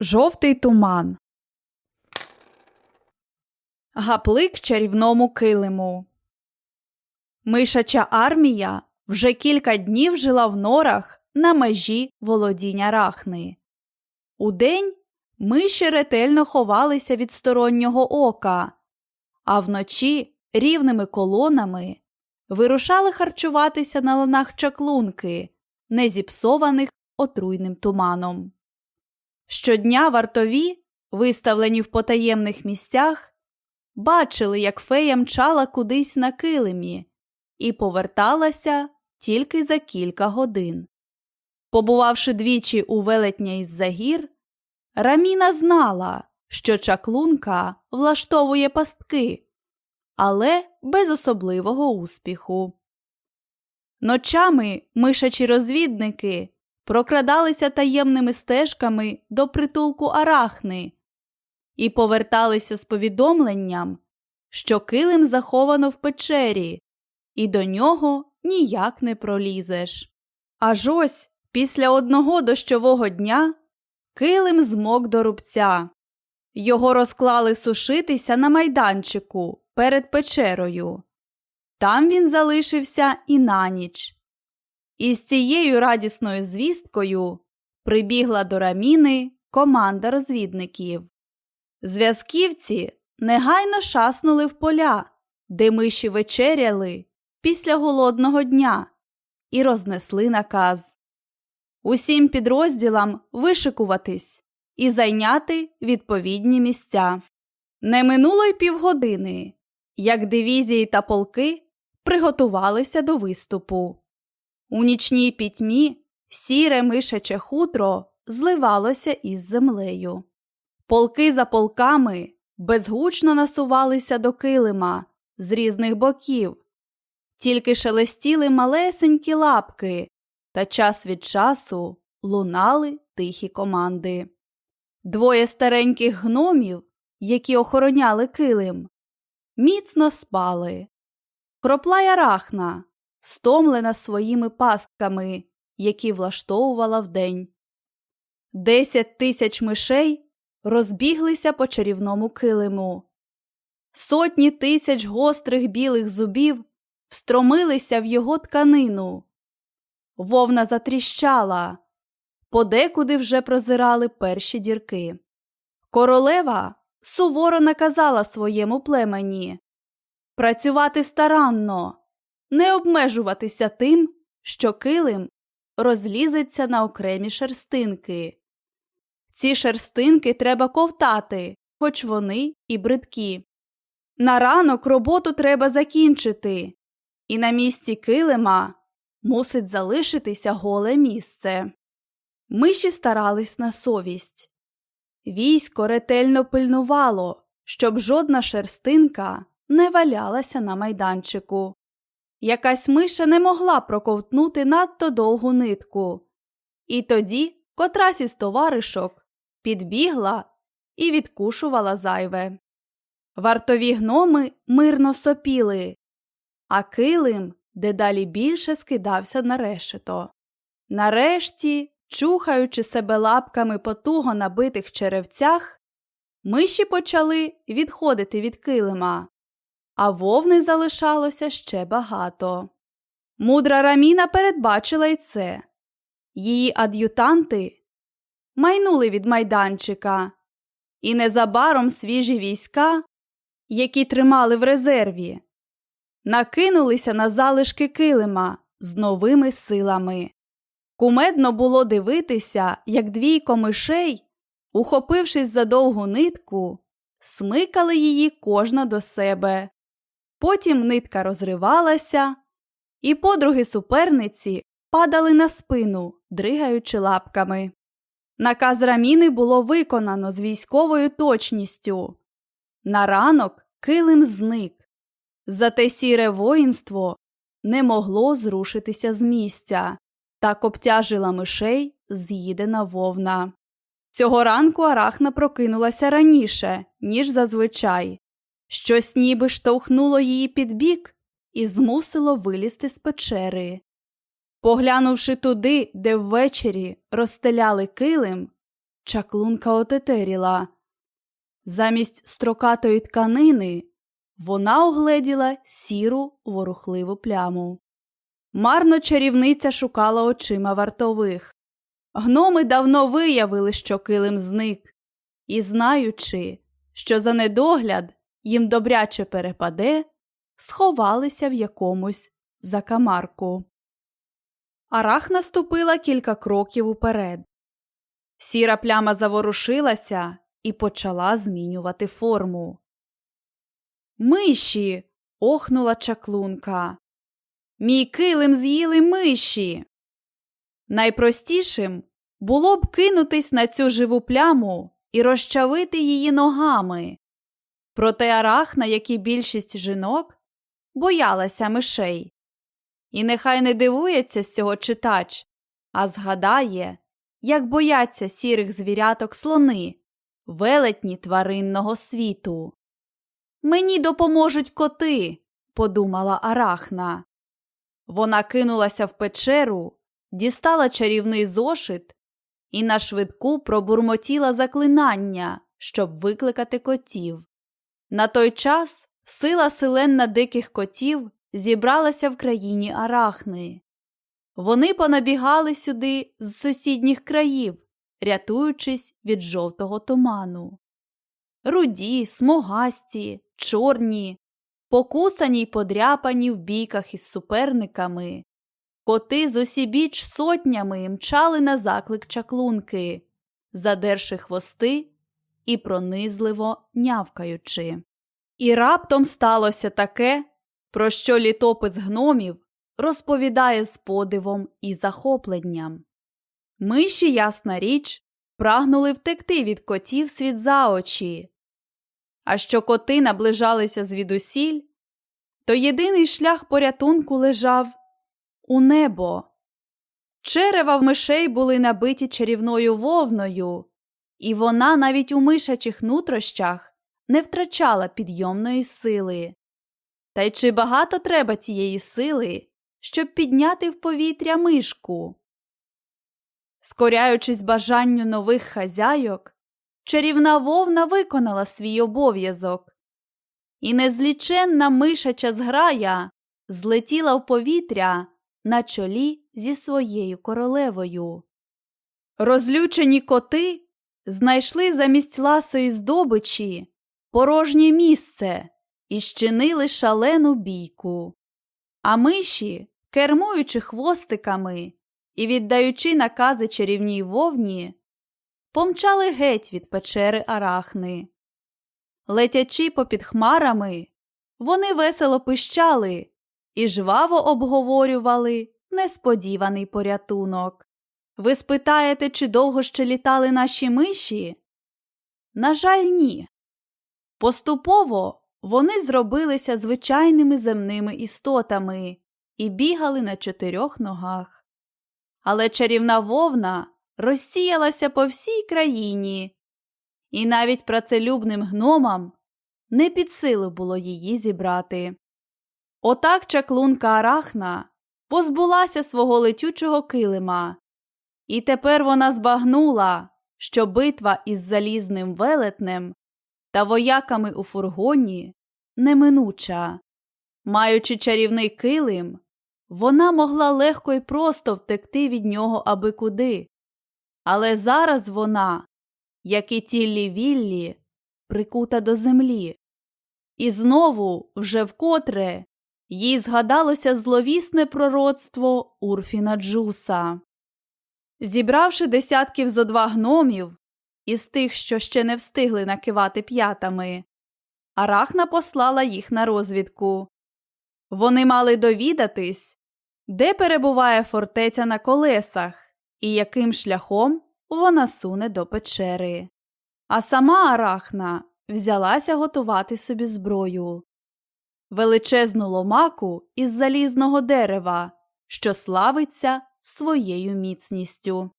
Жовтий туман. Гаплик чарівному килиму. Мишача армія вже кілька днів жила в норах на межі володіння рахни. Удень миші ретельно ховалися від стороннього ока, а вночі рівними колонами вирушали харчуватися на ланах чаклунки, не зіпсованих отруйним туманом. Щодня вартові, виставлені в потаємних місцях, бачили, як фея мчала кудись на килимі і поверталася тільки за кілька годин. Побувавши двічі у велетня із загір, Раміна знала, що чаклунка влаштовує пастки, але без особливого успіху. Ночами мишачі розвідники прокрадалися таємними стежками до притулку арахни і поверталися з повідомленням, що килим заховано в печері, і до нього ніяк не пролізеш. Аж ось після одного дощового дня килим змок до рубця. Його розклали сушитися на майданчику перед печерою. Там він залишився і на ніч. І з цією радісною звісткою прибігла до раміни команда розвідників. Зв'язківці негайно шаснули в поля, де миші вечеряли після голодного дня, і рознесли наказ. Усім підрозділам вишикуватись і зайняти відповідні місця. Не минуло й півгодини, як дивізії та полки приготувалися до виступу. У нічній пітьмі сіре мишаче хутро зливалося із землею. Полки за полками безгучно насувалися до килима з різних боків, тільки шелестіли малесенькі лапки, та час від часу лунали тихі команди. Двоє стареньких гномів, які охороняли килим, міцно спали. Кропла й арахна, стомлена своїми пастками, які влаштовувала вдень. Десять тисяч мишей розбіглися по чарівному килиму. Сотні тисяч гострих білих зубів встромилися в його тканину. Вовна затріщала, подекуди вже прозирали перші дірки. Королева суворо наказала своєму племені працювати старанно, не обмежуватися тим, що килим розлізеться на окремі шерстинки. Ці шерстинки треба ковтати, хоч вони і бридкі. На ранок роботу треба закінчити, і на місці килима мусить залишитися голе місце. Миші старались на совість. Військо ретельно пильнувало, щоб жодна шерстинка не валялася на майданчику. Якась миша не могла проковтнути надто довгу нитку. І тоді котрась із товаришок підбігла і відкушувала зайве. Вартові гноми мирно сопіли, а килим дедалі більше скидався на решето. Нарешті, чухаючи себе лапками по туго набитих черевцях, миші почали відходити від килима а вовни залишалося ще багато. Мудра раміна передбачила й це. Її ад'ютанти майнули від майданчика, і незабаром свіжі війська, які тримали в резерві, накинулися на залишки килима з новими силами. Кумедно було дивитися, як двійко мишей, ухопившись за довгу нитку, смикали її кожна до себе, Потім нитка розривалася, і подруги суперниці падали на спину, дригаючи лапками. Наказ раміни було виконано з військовою точністю. На ранок килим зник. Зате сіре воїнство не могло зрушитися з місця, так обтяжила мишей з'їдена вовна. Цього ранку Арахна прокинулася раніше, ніж зазвичай. Щось ніби штовхнуло її під бік і змусило вилізти з печери. Поглянувши туди, де ввечері розстеляли килим, чаклунка отетеріла. Замість строкатої тканини вона огледіла сіру ворухливу пляму. Марно чарівниця шукала очима вартових. Гноми давно виявили, що килим зник, і, знаючи, що за недогляд їм добряче перепаде, сховалися в якомусь закамарку. Арах наступила кілька кроків уперед. Сіра пляма заворушилася і почала змінювати форму. Миші. охнула чаклунка. Мій килим з'їли миші. Найпростішим було б кинутись на цю живу пляму і розчавити її ногами. Проте арахна, як і більшість жінок, боялася мишей. І нехай не дивується з цього читач, а згадає, як бояться сірих звіряток слони, велетні тваринного світу. Мені допоможуть коти, подумала Арахна. Вона кинулася в печеру, дістала чарівний зошит і на швидку пробурмотіла заклинання, щоб викликати котів. На той час сила селен диких котів зібралася в країні Арахни. Вони понабігали сюди з сусідніх країв, рятуючись від жовтого туману. Руді, смугасті, чорні, покусані й подряпані в бійках із суперниками, коти з усібіч сотнями мчали на заклик чаклунки, задерши хвости і пронизливо нявкаючи. І раптом сталося таке, про що літопис гномів розповідає з подивом і захопленням. Миші, ясна річ, прагнули втекти від котів світ за очі. А що коти наближалися звідусіль, то єдиний шлях порятунку лежав у небо. Черева в мишей були набиті чарівною вовною, і вона навіть у мишачих нутрощах не втрачала підйомної сили. Та й чи багато треба тієї сили, щоб підняти в повітря мишку? Скоряючись бажанню нових хазяйок, чарівна вовна виконала свій обов'язок, і незліченна мишача зграя злетіла в повітря на чолі зі своєю королевою. Розлючені коти знайшли замість ласої здобичі порожнє місце і щинили шалену бійку. А миші, кермуючи хвостиками і віддаючи накази чарівній вовні, помчали геть від печери арахни. Летячи попід хмарами, вони весело пищали і жваво обговорювали несподіваний порятунок. Ви спитаєте, чи довго ще літали наші миші? На жаль, ні. Поступово вони зробилися звичайними земними істотами і бігали на чотирьох ногах. Але чарівна вовна розсіялася по всій країні, і навіть працелюбним гномам не під силу було її зібрати. Отак чаклунка Арахна позбулася свого летючого килима, і тепер вона збагнула, що битва із залізним велетнем та вояками у фургоні неминуча. Маючи чарівний килим, вона могла легко і просто втекти від нього аби куди. Але зараз вона, як і тіллі віллі, прикута до землі. І знову, вже вкотре, їй згадалося зловісне пророцтво Урфіна Джуса. Зібравши десятків зо два гномів із тих, що ще не встигли накивати п'ятами, Арахна послала їх на розвідку. Вони мали довідатись, де перебуває фортеця на колесах і яким шляхом вона суне до печери. А сама Арахна взялася готувати собі зброю величезну ломаку із залізного дерева, що славиться своєю міцністю.